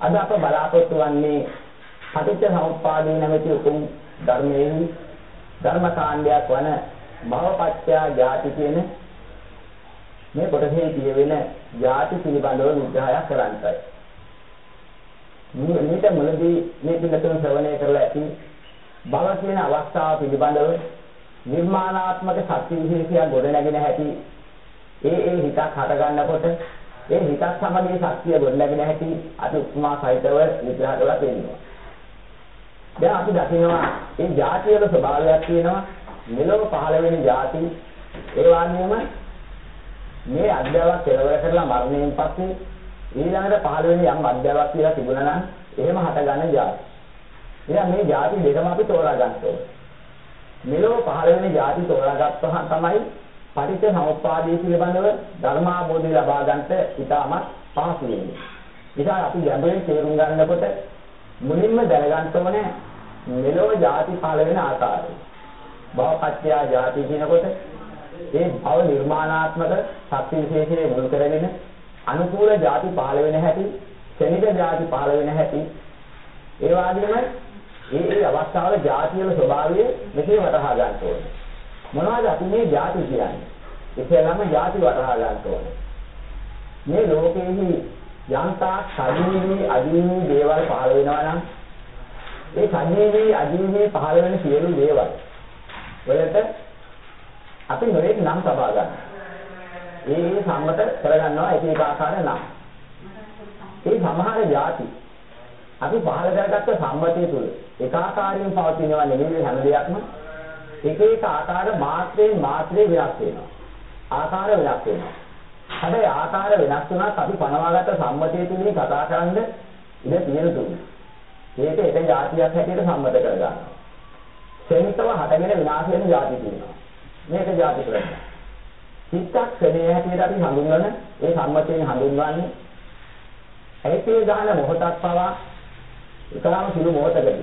අද අප බලාපොරොත්තු වන්නේ පටිච්ච සමුප්පාදේ නැමැති උතුම් ධර්මයේ ධර්ම කාණ්ඩයක් වන භවපත්‍ය ජාති කියන මේ කොටසේ කියවෙන ජාති පිළිබඳව විග්‍රහයක් කරන්නයි. මේක මුලදී මේ පිළිතුරු ශ්‍රවණය කරලා ඇති භව කියන අවස්ථාව පිළිබඳව නිර්මාණාත්මක සත්‍ය විශේෂය ගොඩනැගෙන හැටි ඒ ඒ හිතක් හට ගන්නකොට ඒ හිතත් සමගිය ශක්තිය ගොඩනැගෙන ඇති අති උපමා සහිතව විග්‍රහ කරලා තියෙනවා. දැන් අපි දකිනවා මේ જાතිවල ස්වභාවයක් තියෙනවා මෙලොව පහළ වෙන જાති ඒ වගේම මේ අධ්‍යාවක් පෙරවර කරලා මරණයෙන් පස්සේ ඊළඟට පහළ වෙන යම් අධ්‍යාවක් කියලා තිබුණා නම් එහෙම හටගන්න જાති. එහෙනම් මේ જાති දෙකම අපි තෝරා ගන්න ඕනේ. මෙලොව පහළ වෙන જાති තෝරා ගත්තහම තමයි පටිච්ච සමුප්පාදයේ පිළිබඳව ධර්මාභෝධය ලබා ගන්නට ඉතාමත් පහසු වෙන්නේ. නිසා අපි ගැඹුරින් තේරුම් ගන්නකොට මුලින්ම දැනගන්න ඕනේ මෙලොව ಜಾති පහළ වෙන ආකාරය. භවපත්‍ය ಜಾති කියනකොට ඒ භව නිර්මාණාත්මක සත්‍ය විශේෂයේ මුල් කරගෙන අනුකූල ಜಾති පහළ වෙන හැටි, ශනික ಜಾති පහළ වෙන හැටි ඒ වගේම ඒ ඒ අවස්ථාවල ಜಾතියේ ස්වභාවය මෙසේ වටහා ගන්න ඕනේ. මොනවද අපි මේ ಜಾති කියන්නේ? ඉතින්ලම ಜಾති වටහා ගන්න ඕනේ. මේ ලෝකෙෙහි යන්තා ශරීරී අදීනී දේවල් පහළ වෙනවා නම් ඒ ශරීරී අදීනී පහළ වෙන සියලු දේවල් වලට අපි නොරේක නම් තබා ගන්න. ඒ ඒ සම්මත කරගන්නවා එක එක ආකාර නම්. ඒ සමහර ಜಾති අපි පහළ කරගත්ත සම්මතය තුල එක ආකාරයෙන් පවතිනවා නෙමෙයි හැම දෙයක්ම එක එක ආකාර මාත්‍රයෙන් මාත්‍රේ වෙනස් වෙනවා. ආකාර වෙනස් වෙනවා. හැබැයි ආකාර වෙනස් වුණාත් අපි පනවාගත්ත සම්මතය තුලින් කතා කරන්න ඉඳ තියෙන දුන්නේ. මේක එක જાතියක් හැටියට සම්මත කරගන්නවා. සෙන්තව හටගෙන විනාශ වෙන જાති තියෙනවා. මේක જાති කරන්නේ. චිත්තක්ෂණය හැටියට අපි හඳුන්වන ඒ සම්මතයෙන් හඳුන්වන්නේ ඇයිතේ ගන්න මොහොතක් පවා එකලාම සුළු මොහොතකදී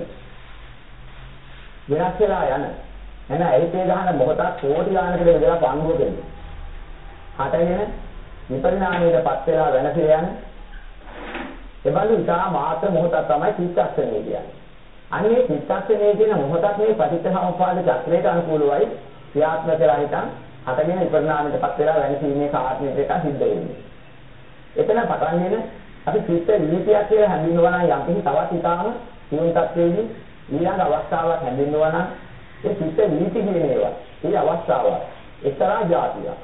වෙනස් වෙලා යන එන ඇයිතේ ගන්න මොහොතක් කෝටි ගානකට බෙදලා පංගුව දෙන්නේ. හටගෙන විපරිණාමයටපත් වෙලා වෙනසේ යන එබඳු ඉතා මාත්‍ර මොහොතක් තමයි චිත්තක්ෂණය කියන්නේ. අනේ චිත්තක්ෂණය කියන මොහොතක් මේ පටිච්චසමුප්පාද චක්‍රයට අනුකූලවයි ක්‍රියාත්මක වෙලා හිටන් හටගෙන විපරිණාමයටපත් වෙලා වෙනසීමේ කාර්යයට එක සිද්ධ වෙන්නේ. එතන පටන් ගෙන අපි චිත්ත විලිතියක් කියලා හඳුන්වනවා නම් යම් කිසි තවත් ඉතාම සියුම් තත්ත්වයේදී ඊළඟ අවස්ථාවක් හඳුන්වනවා නම් ඒ චිත්ත විලිති කියන ඒවා. ඒ අවස්ථාව එක්තරා જાතියක්.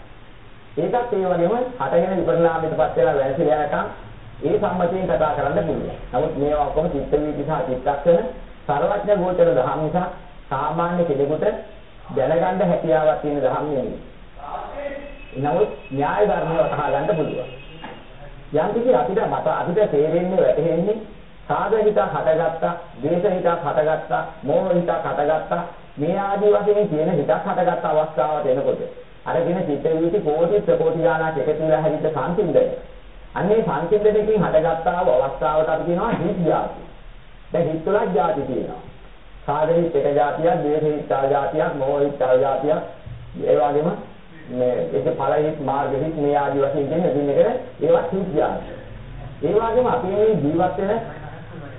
ඒකත් ඒ වගේම හටගෙන විපරිණාමයටපත් වෙලා වැළසී යනකම් ඒ සම්මතයෙන් කතා කරන්න පුළුවන්. නමුත් මේවා ඔක්කොම චිත්ත වීති සහ චිත්තක්ෂණ සර්වඥ ගෝචර දහම් නිසා සාමාන්‍ය කෙනෙකුට දැනගන්න හැකියාවක් තියෙන දහම් නෙමෙයි. නමුත් න්‍යාය ධර්මය වටහා ගන්න පුළුවන්. යම් කිසි අපිට මත අපිට තේරෙන්නේ වැටහෙන්නේ සාග හිතක් හටගත්තා, ද්වේෂ හිතක් හටගත්තා, මෝහ හිතක් හටගත්තා මේ ආදී වශයෙන් කියන හිතක් හටගත් අවස්ථාවට එනකොට අරගෙන චිත්ත වීති කෝටි ප්‍රකෝටි ගානක් එකතු වෙලා හරිද සංසිඳය. අන්නේ සංසිඳනකින් හටගත්තා වූ අවස්ථාවට අපි කියනවා හිත් ජාති. දැන් හිත් තුනක් ජාති තියෙනවා. සාදෙහිත් එක ජාතියක්, දේශහිත් තව ජාතියක්, මොහොහිත් තව ජාතියක්. ඒ වගේම මේ ඒක ඵලහිත්, මාර්ගහිත් මේ ආදී වශයෙන් කියන ඉතින් එකට ඒවත් හිත් ජාති. ඒ වගේම අපි මේ ජීවත් වෙන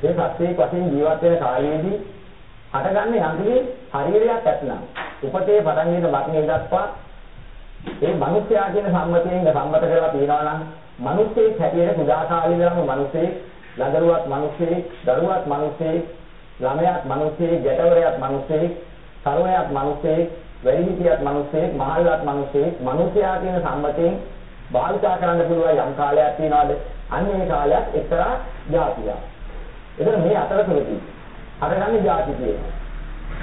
ඒ සත්‍යයක් වශයෙන් ජීවත් වෙන කාලයේදී හටගන්නේ යම්කිසි ශරීරයක් ඇතනම් උපතේ පටන් ගෙන වර්ණය දක්වා ඒ මිනිස්යා කියන සම්මතයෙන් සම්මත කරලා තියනවා නම් මිනිස්සෙක් හැටියට කුඩා කාලේ ඉඳලම මිනිස්සෙක් ළදරුවත් මිනිස්සෙක් දරුවත් මිනිස්සෙක් ළමයාත් මිනිස්සෙක් ගැටවරයාත් මිනිස්සෙක් තරුණයාත් මිනිස්සෙක් වැඩිහිටියත් මිනිස්සෙක් මහල්ලාත් මිනිස්සෙක් මිනිසයා කියන සම්මතයෙන් භාවිතා කරන්න පුළුවන් යම් කාලයක් තියනවාද? අන්න ඒ කාලයක් එක්තරා જાතියක් එතන මේ අතරතුරදී අරගන්නේ ಜಾති කියනවා.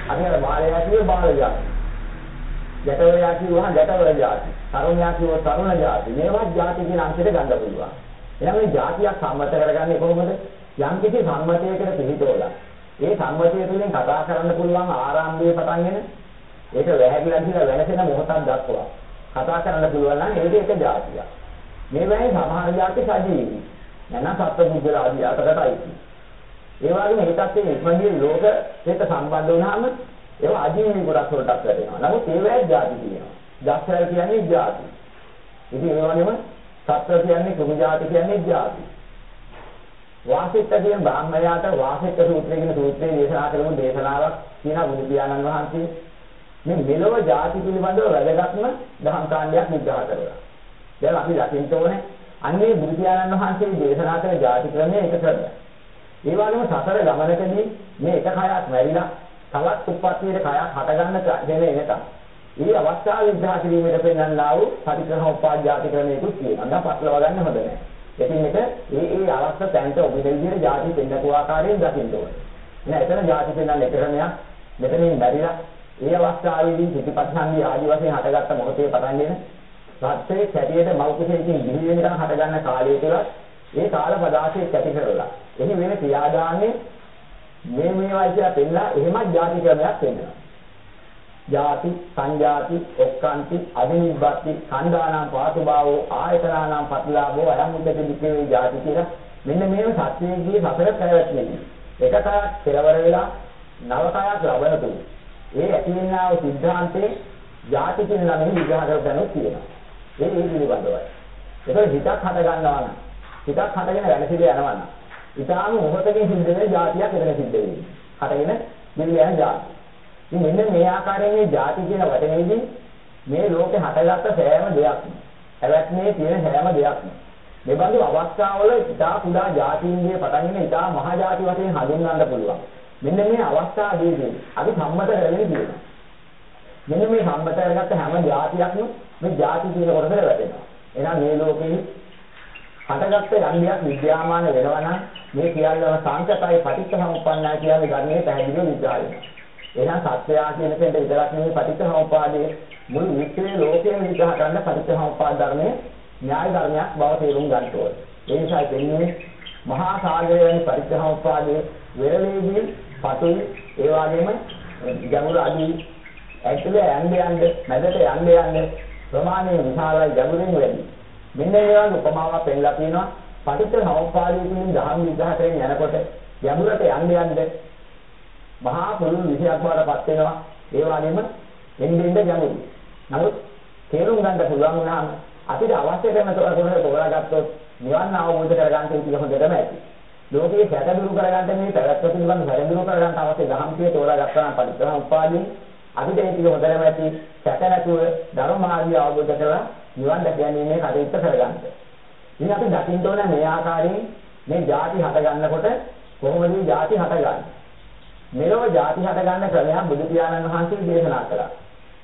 අපි අර බාලයා කියුවේ බාල ಜಾති. ජටවරයා කියුවා ජටවර ಜಾති. තරුණයා කියුවා තරුණ ಜಾති. මේවත් ಜಾති කියන අංශයට ගන්න පුළුවන්. එහෙනම් මේ ಜಾතියක් සම්මත කරගන්නේ කොහොමද? යම් කිසි සම්මතයකට පිළිතෝලා. ඒ සම්මතය තුළින් කතා කරන්න පුළුවන් ආරම්භයේ පටන්ගෙන ඒක වැහැරිලා ගිහින් වෙනසෙන මොහොතක් දක්වා කතා කරන්න පුළුවන් නම් ඒක එක જાතියක්. මේ වෙලාවේ සමහර જાති සජීවී. නැත්නම් සත්පුද්ගල ආදී අතරටයි. ඒ වගේම ඒකත් එක්ක ඉක්මනින් ලෝක දෙක සම්බන්ධ වුණාම ඒවා අජීවී ගොඩක් වලටත් වැටෙනවා. නමුත් ඒවැය ಜಾති කියනවා. ජස්සය කියන්නේ ಜಾති. ඉතින් ඒ වගේම සත්ත්ව කියන්නේ කුමු ಜಾති කියන්නේ ಜಾති. වාසිත කියන බ්‍රාහ්මයාට වාසිත සූත්‍රය කියන සූත්‍රයේ දේශනා කරන දේශනාවක් කියන බුදු පියාණන් වහන්සේ මේ මෙලොව ಜಾති පිළිබඳව වැදගත්ම දහම් කාණ්ඩයක් විග්‍රහ කරලා. දැන් අපි දකින්න ඕනේ අන්නේ බුදු පියාණන් වහන්සේ දේශනා කරන ಜಾති ක්‍රමය එක ක්‍රමයක්. ඒ වගේම සසර ගමනකදී මේ එක කයක් වැවිලා තවත් උප්පත්තියේ කයක් හටගන්න දෙන්නේ නැතත්. මේ අවස්ථාව විග්‍රහ කිරීමට පෙන්වන්නා වූ පරිග්‍රහ උපාජාති ක්‍රමයකුත් තියෙනවා. නම් පටලවා ගන්න හොඳ නැහැ. ඉතින් මේක ඒ ඒ අවස්ථා තැන්ට ඔබ විදිහට ಜಾති දෙන්නකෝ ආකාරයෙන් දකින්න ඕනේ. නෑ එතන ಜಾති දෙන්නන ක්‍රමයක් මෙතනින් බැරිලා ඒ අවස්ථාවේදී ප්‍රතිපත්තන්ගේ ආදි වශයෙන් හටගත්ත මොහොතේ පටන් ගෙන සත්‍යයේ කැඩියට මෞකසයෙන් ගිහි වෙනකන් හටගන්න කාලය තුළ ඒ කාල පදාසියක් ඇති කරලා එහි වෙන ක්‍රියාදාමයේ මේ මේවා කියලා පෙන්නලා එහෙමත් ಜಾති ක්‍රමයක් වෙනවා. ಜಾති, සංජාති, ඔක්කාන්ති, අදිනිබ්බති, සංදානම් පාතුභාවෝ, ආයතනානම් පතිලාභෝ අලමුද්දති විකේ ಜಾති කියලා මෙන්න මේව සත්‍යයේදී සතර පැවැත්මෙන්නේ. එකතරා කෙලවර වෙලා නවතරක් ලබන තුරු ඒ ඇතිවෙනා වූ සිද්ධාන්තේ ಜಾති කියන ළමෙහි විග්‍රහ කරගන්නු කියනවා. ඒ ඒ පිළිබඳවයි. ඒක හිතක් හද ගන්නවා නම් හිතක් හටගෙන වැඩ පිළි යනවා නම් ඊටාම මොහොතකින් සිද්ධ වෙන જાතියක් එතන සිද්ධ වෙන්නේ. හටගෙන මෙන්න යන જાති. ඉතින් මෙන්න මේ ආකාරයෙන් මේ જાති කියන වචනේදී මේ ලෝකේ හටගත්ත සෑම දෙයක්ම පැවැත්මේ තියෙන හැම දෙයක්ම මෙබඳු අවස්ථාවල ඊටා කුඩා જાතින්ගේ පටන්ගෙන ඊටා මහා જાති වශයෙන් හඳුන්වන්න පුළුවන්. මෙන්න මේ අවස්ථාවේදී අපි සම්මත කරගෙන කියනවා. මෙන්න මේ සම්මත කරගත්ත හැම જાතියක්ම මේ જાති කියන කොටසට වැටෙනවා. එහෙනම් මේ ලෝකේ හටගත්ත යන්දියක් විද්‍යාමාන වෙනවා නම් මේ කියන්නම සංකතයි පටිච්චසමුප්පන්නයි කියන්නේ ගන්නේ පැහැදිලිව විග්‍රහය. එහෙනම් සත්‍යය කියන කෙනෙක් විතරක් නෙවෙයි පටිච්චසමුප්පාදයේ මුළු විශ්වයේ ලෝකයෙන් විග්‍රහ කරන පටිච්චසමුප්පාද ධර්මයේ න්‍යාය ධර්මයක් බව තේරුම් ගන්න ඕනේ. ඒ නිසා කියන්නේ මහා සාගරය වැනි පටිච්චසමුප්පාදයේ වෙරළේදී පතුල් ඒ වගේම ගැඹුරු අදී ඇතුලේ යන්න යන්න මැදට යන්න යන්න ප්‍රමාණය විශාලයි ගැඹුරින් වැඩි. මෙන්න මේ වගේ උපමාවක් පෙන්නලා තියෙනවා. පටිච්චසමුප්පාදයේ කියන දහම් විග්‍රහ කරගෙන යනකොට ගැඹුරට යන්න යන්න මහා පුළුල් විෂයක් බවටපත් වෙනවා. ඒ වගේම එන්නේ එන්නේ ගැඹුරු. නමුත් තේරුම් ගන්න පුළුවන් වුණාම අපිට අවශ්‍ය කරන තොරතුරු තෝරාගත්තොත් නිවන් අවබෝධ කරගන්න තියෙන හොඳටම ඇති. ලෝකයේ සැකදුරු කරගන්න මේ පැවැත්ම පිළිබඳ සැකදුරු කරගන්න අවශ්‍ය දහම්තිය තෝරාගත්තා නම් පරිත්‍යාගෝපාදී අපිට ඒක හොඳටම ඇති සැක නැතුව ධර්ම මාර්ගය අවබෝධ කරලා නිවන් දැක ගැනීමේ කටයුත්ත කරගන්න. ඉතින් අපි දකින්න ඕන මේ ආකාරයෙන් මේ ಜಾති හට ගන්නකොට කොහොමද මේ ಜಾති හටගන්නේ? මෙලොව ಜಾති හට ගන්න ක්‍රමයක් බුදු පියාණන් වහන්සේ දේශනා කළා.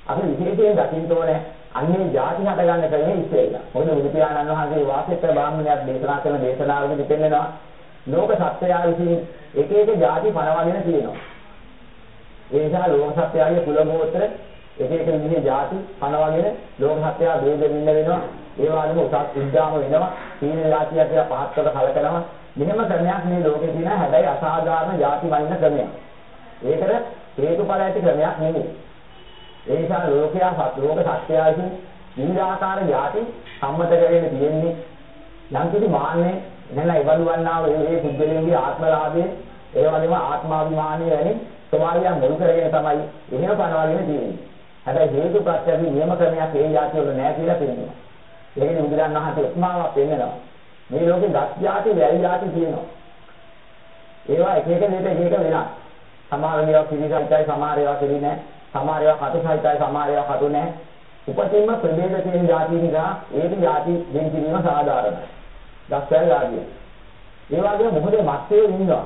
අපි විශේෂයෙන් දකින්න ඕනේ අන්නේ ಜಾති හට ගන්න ක්‍රමයේ ඉස්සෙල්ලා. මොකද බුදු පියාණන් වහන්සේ වාසෙත්‍ර බ්‍රාහ්මණයක් දේශනා කරන දේශනාවකදී පෙන්නනවා ලෝක සත්‍යය විසින් එක එක ಜಾති පනවගෙන තියෙනවා. ඒ නිසා ලෝක සත්‍යයේ කුල ගෝත්‍ර එක එක විදිහේ ಜಾති පනවගෙන ලෝක සත්‍යය ભેද වෙන්න වෙනවා. ඒ වගේම උසස් විද්‍යාව වෙනවා. සීන જાතිය කියලා පහත් කොට කලකනවා. මෙහෙම ක්‍රමයක් මේ ලෝකේ තියෙන හැබැයි අසාධාරණ ಜಾති වයින් ක්‍රමයක්. ඒකට හේතුඵල ඇති ක්‍රමයක් නෙමෙයි. ඒ නිසා ලෝකයා ලෝක සත්‍යයන් නිරාකාර ಜಾති සම්මත කරගෙන තියෙන්නේ යම් කිසි මාන්නේ නැල ඉවලුවන්නා වූ ඒ පුද්ගලයන්ගේ ආත්මලාභයේ ඒ වගේම ආත්මාභිමානය වැනි ස්වභාවයන් මුල් කරගෙන තමයි එහෙම පනවගෙන තියෙන්නේ. හැබැයි ජේසුස් වහන්සේගේ නියම ක්‍රමයක් ඒ જાති වල නැහැ කියලා පේනවා. ඒ කියන්නේ බුදුරන් වහන්සේ උපමාවක් දෙන්නවා. මේ ලෝකේ ගස් જાති, වැල් જાති තියෙනවා. ඒවා එක එක දෙයට එක එක වෙනස්. සමහර ඒවා පිළිසයිතයි, සමහර ඒවා පිළි නැහැ. සමහර ඒවා කටුසයිතයි, සමහර ඒවා කටු නැහැ. උපතින්ම ප්‍රභේද තියෙන જાති නිසා ඒක જાති වෙන් කිරීම සාධාරණයි. ගස් වැල් ආදී. ඒ වගේම මොකද මැස්සේ ඉන්නවා.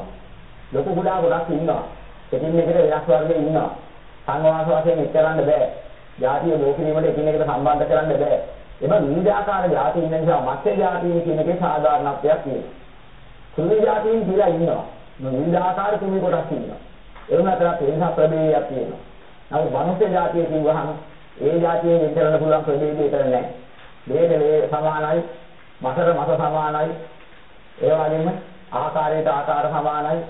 ලොකු කුඩා ගොඩක් ඉන්නවා. එකින් එකට වෙනස් වර්ගයේ ඉන්නවා. සංවාස වශයෙන් එක්කරන්න බෑ. ජාතිය බෝකිරීමට එකින් එකට සම්බන්ධ කරන්න බෑ. එම විවිධාකාර ජාති ඉන්න නිසා මත්ස්‍ය ජාතිය කියන එකේ සාධාරණත්වයක් තියෙනවා. කුමි ජාතීන් කියලා ඉන්නවා. විවිධාකාර කුමි කොටස් ඉන්නවා. ඒ වුණාට වෙනස ප්‍රභේදයක් තියෙනවා. නමුත් මනුෂ්‍ය ජාතිය කිව්වහම ඒ ජාතියෙන් වෙන් කරන්න පුළුවන් ප්‍රභේදය විතර නැහැ. දෙයට වේ සමානයි, මසර මස සමානයි. ඒ වගේම ආකාරයට ආකාර සමානයි.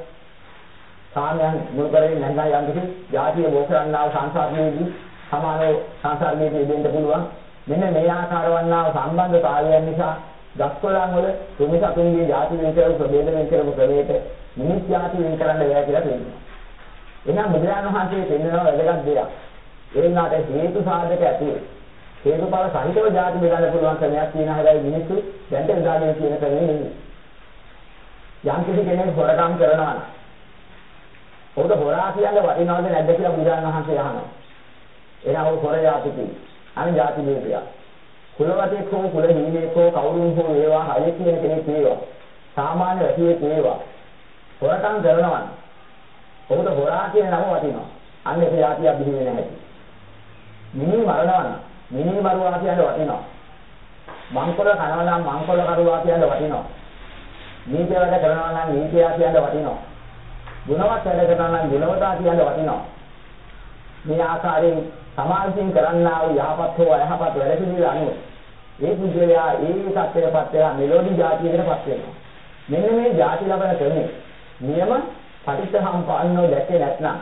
සාමයන් මුල් කරගෙන නැංගා යම් කිසි ජාතිය මෝසරන්නා සංසාරයේදී සමානව සංසාරයේදී ඉදෙන්න පුළුවන්. මෙන්න මේ ආකාරවන්නා සම්බන්ධතාවයන් නිසා දස්කොලන් වල තුමිස අතුන්ගේ ಜಾති වෙනකරු ප්‍රභේද වෙනකරු ක්‍රමයට මිනිස් ಜಾති වෙන කරන්න බෑ කියලා කියනවා එහෙනම් බුදුරජාණන් වහන්සේ දෙන්නා වැදගත් දෙයක්. ඒ වුණාට හේතු සාධක ඇතුව හේතුඵල සහිතව ಜಾති බෙදන්න පුළුවන් ක්‍රමයක් තියෙන හැබැයි මිනිස්සු දැන් දෙදාගෙන කියන ක්‍රමෙ නෙමෙයි. යම් කිසි කෙනෙක් හොරකම් කරනවා නම් ඔහුට හොරා කියන්නේ වටිනවද නැද්ද කියලා බුදුන් වහන්සේ අහනවා. එහෙනම් ඔහු හොර යාතිකි. අනිත් ಜಾති වේදියා. කුලවතෙක් හෝ කුල හිමියෙක් හෝ කවුරුන් හෝ වේවා හය කියන කෙනෙක් වේවා. සාමාන්‍ය වැසියෙක් වේවා. හොරකම් කරනවා නම් ඔහුට හොරා කියන නම වටිනවා. අන්න ඒක යාතියක් බිහි වෙන්නේ නැහැ. මිනි මරනවා නම් මිනි මරුවා කියන්නේ වටිනවා. මංකොල කනවා නම් මංකොල කරුවා කියන්නේ වටිනවා. නීතිය වැඩ කරනවා නම් නීතියා කියන්නේ වටිනවා. ගුණවත් වැඩ කරනවා නම් ගුණවතා කියලා වටිනවා. මේ ආකාරයෙන් සමාජයෙන් කරන්නා වූ යහපත් හෝ අයහපත් වැඩ පිළිවෙල අනුව ඒ පුද්ගලයා ඒ සත්‍යයපත් වෙලා මෙලෝඩි જાතියකටපත් වෙනවා. මෙන්න මේ જાති ලබන ක්‍රමය නියම පටිච්චසම්පන්නව දැකේ නැත්නම්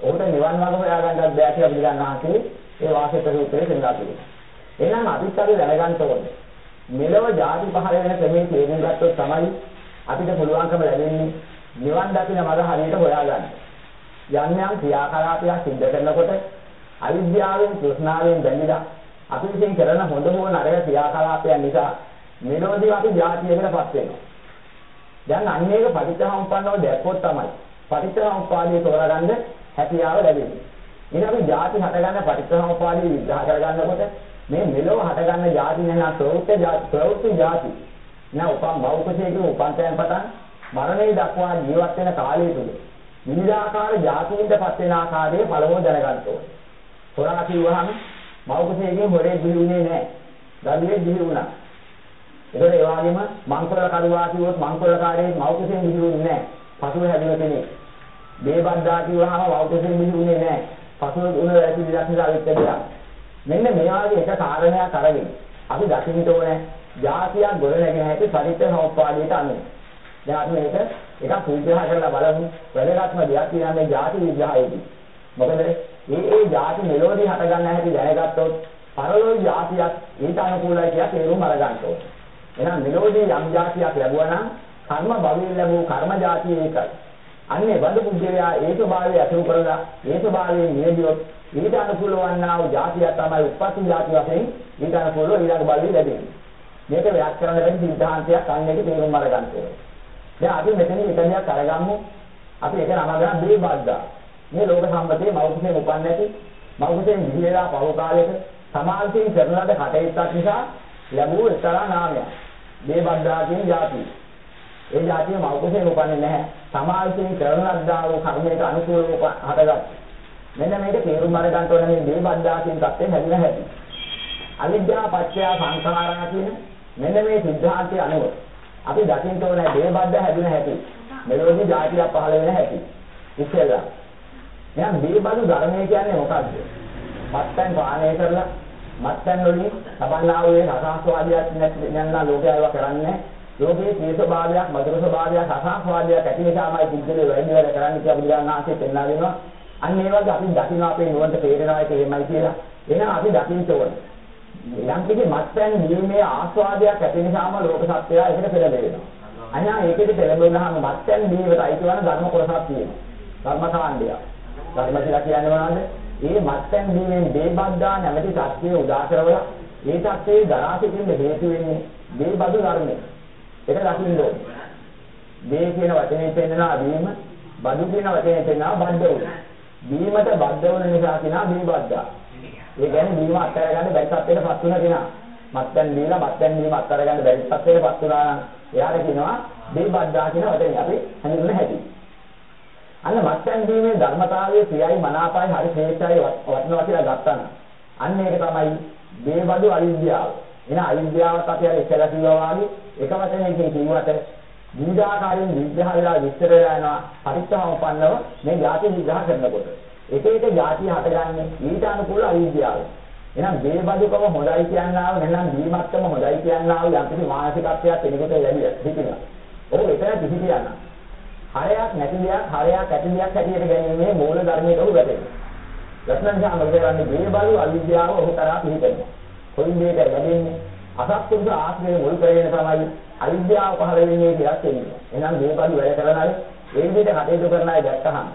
ඔහුට නිවන් මාර්ග හොයාගන්නත් බෑ කියලා පිළිගන්නාකේ ඒ වාසිත රූපේ දෙන්නා කියනවා. එහෙනම් අපිත් අපි දැනගන්න ඕනේ මෙලව ಜಾති පහල වෙන ක්‍රමයේ තේරුම් ගත්තොත් තමයි අපිට පුළුවන්කම ලැබෙන්නේ නිවන් දකින මඟ හරියට හොයාගන්න. යම් යම් ක්‍රියාකලාපයක් සිදු කරනකොට අවිද්‍යාවෙන් තෘෂ්ණාවෙන් බැඳිලා අපි විසින් කරන හොඳ හෝ නරක ක්‍රියාකලාපයන් නිසා මෙලොවදී අපි ජාතියකටපත් වෙනවා. දැන් අන්න ඒක පටිච්චසමුප්පන්නව දැක්කොත් තමයි පටිච්චසමුප්පාදයේ තෝරගන්න හැකියාව ලැබෙන්නේ. එහෙනම් අපි ಜಾති හටගන්න පටිච්චසමුප්පාදයේ විග්‍රහ කරගන්නකොට මේ මෙලොව හටගන්න ಜಾති නැණ ප්‍රවෘත්ති ಜಾති ප්‍රවෘත්ති ಜಾති. නැ උපන් භෞතිකයේ උපන්තයන් පටන් මරණය දක්වා ජීවත් වෙන කාලය තුල විවිධාකාර ಜಾතියින්ටපත් වෙන ආකාරයේ පළමුව දැනගන්න ඕනේ. හොරා කිව්වහම බෞද්ධයේ හොරේ දිලුනේ නැහැ. දඩුවේ දිලු වුණා. ඒකේ ඒ වගේම මංකොල්ල කරුවා කිව්වොත් මංකොල්ලකාරයේ මෞකසෙන් මිදුන්නේ නැහැ. පසුව හැදෙන කෙනෙක්. බේබද්දා කිව්වහම මෞකසෙන් මිදුන්නේ නැහැ. පසුව උණ වැටි විලක් නිසා විත්තදියා. මෙන්න මේ වගේ එක කාරණයක් අරගෙන අපි දකින්න ඕනේ જાතියක් ගොඩ නැගෙන හැටි පරිත්‍ත සමුප්පාදයට අනුව. දැන් අපි මේක එකක් විග්‍රහ කරලා බලමු. වැදගත්ම දෙයක් කියන්නේ ಜಾති විග්‍රහයේදී. මොකද මේ ඒ ಜಾති මෙලෝදී හට ගන්න හැටි දැනගත්තොත් පරලෝක ಜಾතියක් ඊට අනුකූලයි කියලා තේරුම් අරගන්න ඕනේ. එහෙනම් මෙලෝදී යම් ಜಾතියක් ලැබුවා නම් කර්ම භවයෙන් ලැබූ කර්ම ಜಾතිය ඒකයි. අන්නේ බඳු පුද්ගලයා ඒ ස්වභාවය අතුරු කරලා ඒ ස්වභාවයෙන් නියදියොත් ඊට අනුකූල වන්නා වූ જાතිය තමයි උපපති જાති වශයෙන් ඊට අනුකූලව ඊළඟ බලවි ලැබෙන්නේ. මේක ව්‍යාකරණ වෙන සිද්ධාන්තයක් අන්නේක තේරුම් අරගන්න ඕනේ. දැන් අපි මෙතන මෙතනක් අරගමු. අපි එක නම ගන්න දේ බද්දා. මේ ලෝක සම්පතේ මෞඛයෙන් උපන් නැති මෞඛයෙන් නිවිලා පහු කාලයක සමාජයෙන් කරන ලද කටයුත්තක් නිසා ලැබූ එක්තරා නාමයක්. මේ බද්දා කියන જાතිය. ඒ જાතිය මෞඛයෙන් උපන්නේ නැහැ. සමාජයෙන් කරන ලද්දා වූ කර්මයක අනුකූලව හටගත්. මෙන්න මේක තේරුම් අරගන්න ඕන මේ මේ බද්දා කියන தත්ත්වය හැදිලා හැදී. අවිද්‍යාව පත්‍ය සංඛාරා කියන මෙන්න මේ සිද්ධාන්තය අනුව අපි දකින්න ඕනේ මේ බද්දා හැදින හැටි. මෙලොවදී જાතිය පහළ වෙන හැටි. ඉස්සෙල්ලා. එහෙනම් මේ බඳු ධර්මය කියන්නේ මොකද්ද? මත්යන් පානය කරලා මත්යන් වලින් සබන්නා වූ රසාස්වාදයක් නැත්නම් ලෝකය ඒවා කරන්නේ ලෝකයේ තේ ස්වභාවයක් මధుර ස්වභාවයක් රසාස්වාදයක් ඇති නිසාමයි පුද්ගලයා වැඩි වැඩ කරන්නේ කියලා බුදුරජාණන් වහන්සේ පෙන්වා දෙනවා අන්න ඒ වගේ අපි දකින්න අපේ නුවණට තේරෙනවා ඒක එහෙමයි කියලා එහෙනම් අපි දකින්න ඕනේ යම් කිසි මත්යන් නියමයේ ආස්වාදයක් ඇති නිසාම ලෝක සත්‍යය ඒකට පෙළඹෙනවා අනිවා ඒකෙදි පෙළඹුණාම මත්යන් නියමයට අයිති වන ධර්ම කොටසක් තියෙනවා ධර්ම කාණ්ඩය ධර්ම කියලා කියන්නේ මොනවද ඒ මත්යන් දීමෙන් බේබද්දා නැමැති සත්‍යය උදා කරවලා ඒ සත්‍යයේ දරා සිටින්න හේතු වෙන්නේ බේබදු ධර්මය. ඒක දකින්න ඕනේ. බේ කියන වචනේ පෙන්නනවා බීම, බදු කියන වචනේ පෙන්නනවා බද්ද උන. බීමට බද්ද වුන නිසා කියනවා බේබද්දා. ඒ කියන්නේ බීම අත්හැර ගන්න බැරි සත්‍යයටපත් වුණා කියනවා. මත්යන් දීලා මත්යන් දීම අත්හැර ගන්න බැරි සත්‍යයටපත් වුණා නම් එයාට කියනවා බේබද්දා කියන වචනේ අපි හඳුන්වන හැටි. අන්න මත්යන් දීමේ ධර්මතාවයේ ප්‍රියයි මනාපයි හරි ශ්‍රේෂ්ඨයි වටිනවා කියලා ගත්තා අන්න ඒක තමයි දේවදු අවිද්‍යාව. එන අවිද්‍යාවත් අපි අර ඉස්සෙල්ලා කිව්වා වගේ එක වචනයකින් කිව්වට විවිධාකාරයෙන් විග්‍රහ වෙලා විස්තර වෙලා යනවා පරිත්‍යාවපන්නව මේ ಜಾති විග්‍රහ කරනකොට. එක එක ಜಾති හටගන්නේ ඊට අනුකූල අවිද්‍යාව. එහෙනම් දේවදුකම හොඳයි කියනවා නැත්නම් දීමත්තම හොඳයි කියනවා යම් කිසි මානසිකත්වයක් කෙනෙකුට ලැබිලා හිතෙනවා. ඔව් එතන කිසි කියනවා. හරයක් නැති දෙයක් හරයක් ඇති දෙයක් හැටියට ගැනීමේ මූල ධර්මයට උ වැටෙනවා. ලක්ෂණ සාමල කරන්නේ මේ බලු අවිද්‍යාව ඔහු තරහා පිළිපෙනවා. කොයින් මේක ලැබෙන්නේ? අසත්පුරුෂ ආශ්‍රය මුල් කරගෙන තමයි අවිද්‍යාව පහළ වෙන්නේ කියලා කියනවා. එහෙනම් මේ බලු වැඩ කරන අය ඒ විදිහට කටයුතු කරන අය දැක්කහම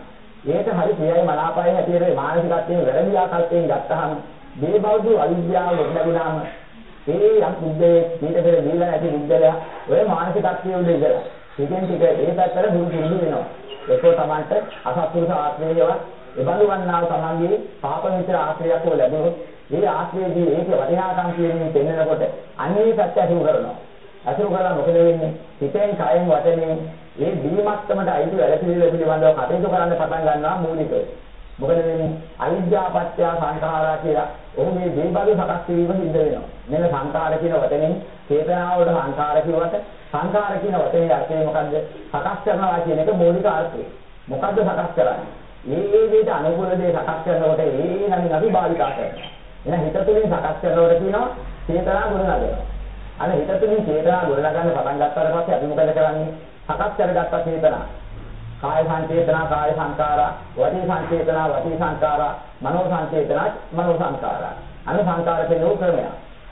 ඒක හරි ප්‍රියයි මනාපයි හැටියට මානසිකත්වයෙන් වැරදි ආකල්පයෙන් ගත්තහම මේ බෞද්ධ අවිද්‍යාව ලැබුණාම ඒ යම් බුද්ධයේ ඊට පෙර දීලා නැති බුද්ධලයා ඔය මානසිකත්වයේ උඩ ඉඳලා ටිකෙන් ටික ඒ පැත්තට දුරු දුරු වෙනවා. ඒකෝ තමන්ට අසත්පුරුෂ ආශ්‍රයයවත් එබඳු වන්නා තමන්ගේ පාප මිත්‍ර ආශ්‍රයයක් හෝ ලැබුණොත් ඒ ආශ්‍රයේදී ඒකේ වටිනාකම් කියන්නේ පෙන්වනකොට අන්නේ සත්‍ය අසුර කරනවා. අසුර කරලා මොකද වෙන්නේ? හිතෙන් කයෙන් වචනේ ඒ දීමක්තමට අයිති වැඩ පිළිවෙල පිළිබඳව කටයුතු කරන්න පටන් ගන්නවා මූලිකව. මොකද වෙන්නේ? අවිද්‍යා පත්‍ය සංඛාරා කියලා ඔහු මේ දේබදු සකස් වීම සිද්ධ වෙනවා. මෙන්න සංඛාර කියන වචනේ චේතනාවට සංඛාර කියවට සංඛාර කියන වචනේ අර්ථය මොකද්ද? සකස් කරනවා කියන එක මූලික අර්ථය. මොකද්ද සකස් කරන්නේ? ඒ ඒ දේට අනුකූල දේ සකස් කරනකොට ඒ නම් අපි භාවිතා කරනවා. එහෙනම් හිත තුළින් සකස් කරනකොට කියනවා චේතනා ගොඩනගනවා. අර හිත තුළින් චේතනා ගොඩනගන්න පටන් ගත්තාට පස්සේ අපි මොකද කරන්නේ? සකස් කරගත්ත චේතනා කාය සංචේතනා කාය සංකාරා වචී සංචේතනා වචී සංකාරා මනෝ සංචේතනා මනෝ සංකාරා අනු සංකාර කියන ක්‍රමය.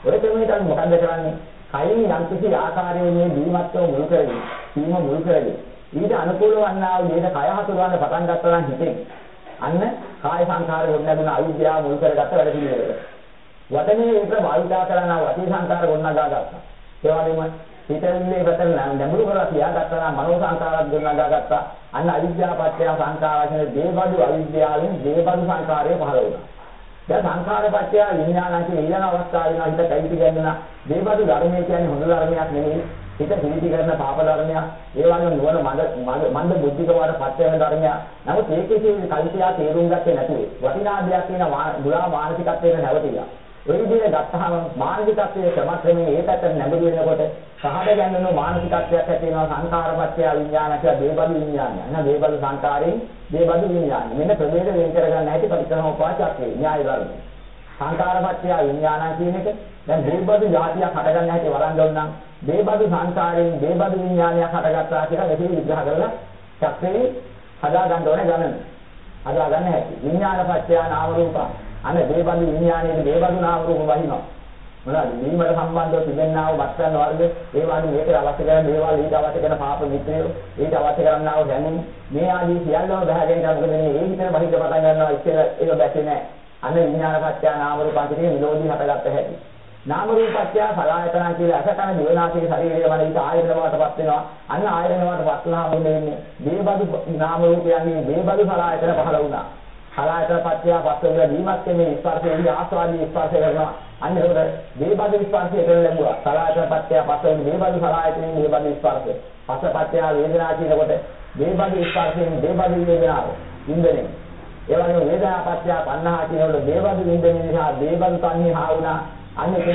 ඔය ක්‍රමයට අපි මොකද්ද කරන්නේ? කයින් යම් කිසි ආකාරයේ මේ දීමත්ව මුල් කරගෙන, සීම මුල් කරගෙන ඊට අනුකූල වන්නා වූ දේට කය හසුරවන්න පටන් ගත්තා නම් හිතෙන් අන්න කාය සංකාර ගොඩනගෙන අවිද්‍යාව මුල් කරගත්ත වැඩ පිළිවෙලක. වදනේ ඒක වායිදා කරනා වචී සංකාර ගොඩනගා ගත්තා. ඒ වගේම හිතෙන්නේ පැතර නැඹුරු කරලා තියාගත්තා නම් මනෝ සංකාරات ගොඩනගා ගත්තා. අන්න අවිද්‍යාව පත්‍ය සංකාර කියන දේබදු අවිද්‍යාවෙන් දේබදු සංකාරය පහළ වුණා. දැන් සංඛාර පත්‍ය විඥාන කියන ඊළඟ අවස්ථාවේ නම් හිත කයිති ගන්න දේබදු ධර්මය කියන්නේ හොඳ ධර්මයක් නෙවෙයි. හිත පිළිති කරන පාප ධර්මයක්. ඒ වගේම නුවණ මන්ද මන්ද බුද්ධිකවට පත්‍ය වෙන ධර්මයක්. නමුත් ඒකේ තියෙන කල්පියා තේරුම් ගත්තේ නැතුව වටිනා දෙයක් කියන මුලා මානසිකත්වයේ නැවතිලා. ඒ විදිහට ගත්තාම මානසිකත්වයේ ක්‍රමක්‍රමයෙන් ඒ පැත්තට නැඹුරු වෙනකොට සහද ගැන්වෙන මානසිකත්වයක් ඇති වෙනවා සංකාරපත්‍ය විඥාන කියලා දේබදු විඥානය. නේද? දේබදු සංකාරයෙන් දේබදු විඥානය. මෙන්න ප්‍රභේද වෙන් කරගන්න හැටි පරික්‍රමෝපාචක්කේ න්‍යාය ධර්මය. සංකාරපත්‍ය විඥාන කියන එක දැන් දේබදු જાතියක් හටගන්න හැටි වරන් දුන්නා. දේබදු සංකාරයෙන් දේබදු විඥානයක් හටගත්තා කියලා මෙතන විග්‍රහ කරලා චක්‍රේ හදා ගන්න ඕනේ ගණන. හදා ගන්න හැටි. විඥානපත්‍ය නාම රූපා අන්න දේබඳු විඥානයේ දේබඳු නාම රූප වහිනවා. මොනවාද? දීමට සම්බන්ධව තිබෙනා වූ වස්තන් වර්ග, ඒ වගේ මේකට අවශ්‍ය කරන දේවල්, ඊට අවශ්‍ය කරන පාප මිත්‍රයෝ, ඊට අවශ්‍ය කරනා වූ දැනුම්, මේ ආදී සියල්ලම බහගෙන යන මොකද මේ ඒ විතර බහිද්ද පටන් ගන්නවා ඉස්සෙල්ල ඒක බැස්සේ නැහැ. අන්න විඥාන පත්‍ය නාම රූපාන්තිකේ විලෝධී හටගත්ත හැටි. නාම රූපත්‍ය සලආයතන කියලා අසකන දිවනාසයේ ශරීරයේ වල ඊට ආයතන වලටපත් වෙනවා. අන්න ආයතන වලටපත් වුණාම මොන්නේ වෙන්නේ? දේබදු නාම රූපයන්ගේ දේබදු සලආයතන පහළ වුණා. සලායතන පත්‍ය පස්සේ වල දීමත් මේ ස්පර්ශයේ ආස්වාදී ස්පර්ශය කරනවා අන්න ඒකට දේබද ස්පර්ශය කරන ලැබුවා. සලායතන පත්‍ය පස්සේ දේබද සලායතනෙන් දේබද ස්පර්ශය. පස්ස පත්‍ය වේදනා කියනකොට දේබද ස්පර්ශයෙන් දේබද වේදනාව ඉන්දනේ ඒ වගේම වේදනා පත්‍ය පන්නහා කියනකොට දේබද ඉන්දනේ නිසා දේබද තණ්හා වුණා. අන්න ඒක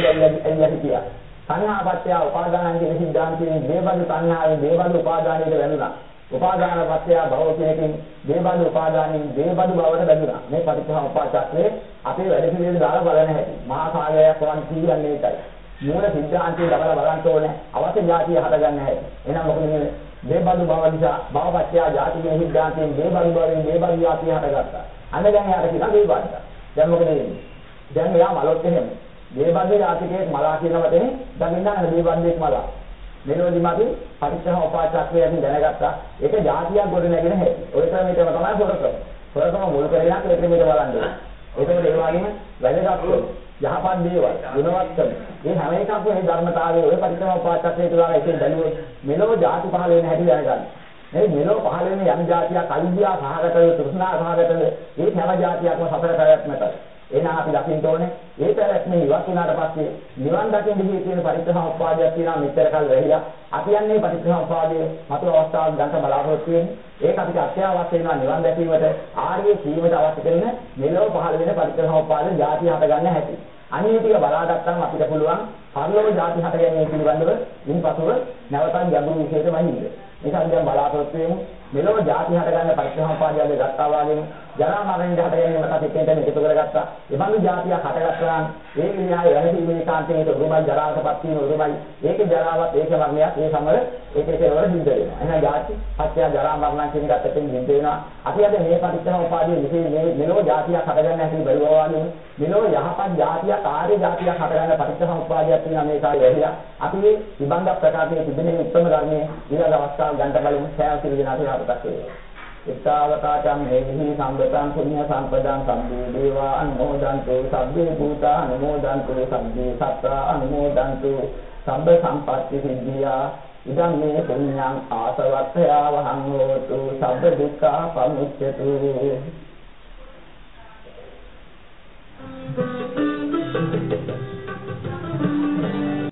එල්ල හිටියා තණ්හා පත්‍ය උපාදානං කියන සිද්ධාන්තයෙන් දේබද තණ්හාවෙන් දේබද උපාදානයට වැළුණා. උපාදාන පත්‍ය භවෝචයෙන් දේබඳු උපාදානෙන් දේබඳු බවට බැඳුනා. මේ පටිච්චසමුප්පාදයේ අපේ වැඩ පිළිවෙල දාලා බලන්න හැටි. මහා කාලයක් වන් කියන්නේ ඒකයි. මූල සිද්ධාන්තයේ ලබලා බලන්න ඕනේ. අවශ්‍ය ඥාතිය හදගන්න හැටි. එහෙනම් මොකද මේ දේබඳු බව නිසා භවපත්‍ය ඥාතියේ සිද්ධාන්තයෙන් දේබඳු බවෙන් දේබඳු ඥාතිය හදගත්තා. අන්න දැන් එයාට කියන දේබඳ. දැන් මොකද වෙන්නේ? දැන් එයා මලොත් එහෙම. දේබඳු ඥාතිකේ මලා කියන වචනේ දැන් ඉන්න දේබඳුෙක් මලා. මෙලොදිමත් පරිච්ඡහ උපාචක්‍රයෙන් දැනගත්තා. ඒක જાතියක් ගොඩ නැගෙන හැටි. ඔය ක්‍රමයට තමයි හොරකම. හොරකම මුල් කරගෙන ඒ ක්‍රමයට බලන්නේ. ඒකම ඒ වගේම වැදගත් යහපත් දේවල් ගුණවත්කම. මේ හැම එකක්ම මේ ධර්මතාවයේ ඔය පරිච්ඡහ උපාචක්‍රය කියලා එකෙන් දැනුවොත් මෙලොව જાති පහළ වෙන හැටි දැනගන්න. මේ මෙලොව පහළ වෙන යම් જાතියක් අවිද්‍යාව සහගතව තෘෂ්ණා සහගතව ඒ හැම જાතියක්ම සතර පැවැත්මට එහෙනම් අපි දකින්න ඕනේ ඒ පැවැත්ම ඉවත් වුණාට පස්සේ නිවන් දකින්න ගියේ කියන පරිත්‍යාගෝපාදයක් තියෙනවා. මෙච්චර කල් වැහිලා අපි යන්නේ පරිත්‍යාගෝපාදයේ මතු අවස්ථාවක් ගන්න බලාපොරොත්තු වෙන්නේ ඒක අපිට අත්‍යවශ්‍ය වෙනවා නිවන් දැකීමට ආර්ය ජීවිත අවශ්‍ය කරන මෙලොව පහළ වෙන පරිත්‍යාගෝපාදයේ ධාතිය හට ගන්න හැටි. අනිත් ටික බලාගත්තාම අපිට පුළුවන් පරිලෝක ධාති හට ගැනීම පිළිබඳව ඉන්පසුව නැවතත් ගැඹුරු විශේෂ වහින්න ඒක අපි දැන් බලාපොරොත්තු වෙමු. මෙලොව ධාති හට ගන්න පරිත්‍යාගෝපාදයේ ගත්තා වගේම ජරා මරණය හටගෙන යන කටේ දෙන්න එකතු කරගත්තා. එබඳු જાතියක් හටගත්තා. ඒ විඤ්ඤාය වැඩිීමේ කාන්තේ ඒක උරුමයි ජරාවටපත් වෙන උරුමයි. ඒක ජරාවත් ඒක මරණයත් ඒ සමර ඒක ඒකවල හිඳ වෙනවා. එහෙනම් જાති පත්‍ය ජරා මරණ කියන එකත් එක්ක හිඳ වෙනවා. අපි අද මේ පරිච්ඡන උපාදී විශේෂ මෙලෝ જાතියක් හටගන්න හැටි බලවවානේ. මෙලෝ යහපත් જાතියක් ආර්ය જાතියක් හටගන්න පරිච්ඡන උපාදීයක් තියෙන මේ කාලේ වැඩිලා. අපි මේ විභංග ප්‍රකාශයේ තිබෙන උත්තර ධර්මයේ ඊළඟ අවස්ථාව ගන්න බලමු. සෑම සිවිදනාට ආපදක් වේවා. ඉස්සාවතාචම් හේහි සම්බතං පුඤ්ඤ සම්පදං සම්බේ දේවා අනුමෝදන්තු සබ්බේ භූතා අනුමෝදන්තු සබ්බේ සත්තා අනුමෝදන්තු සබ්බ සම්පත්ති සිද්ධියා ඉදම් මේ පුඤ්ඤං ආසවත්තයා වහං හෝතු සබ්බ දුක්ඛා පමුච්ඡතු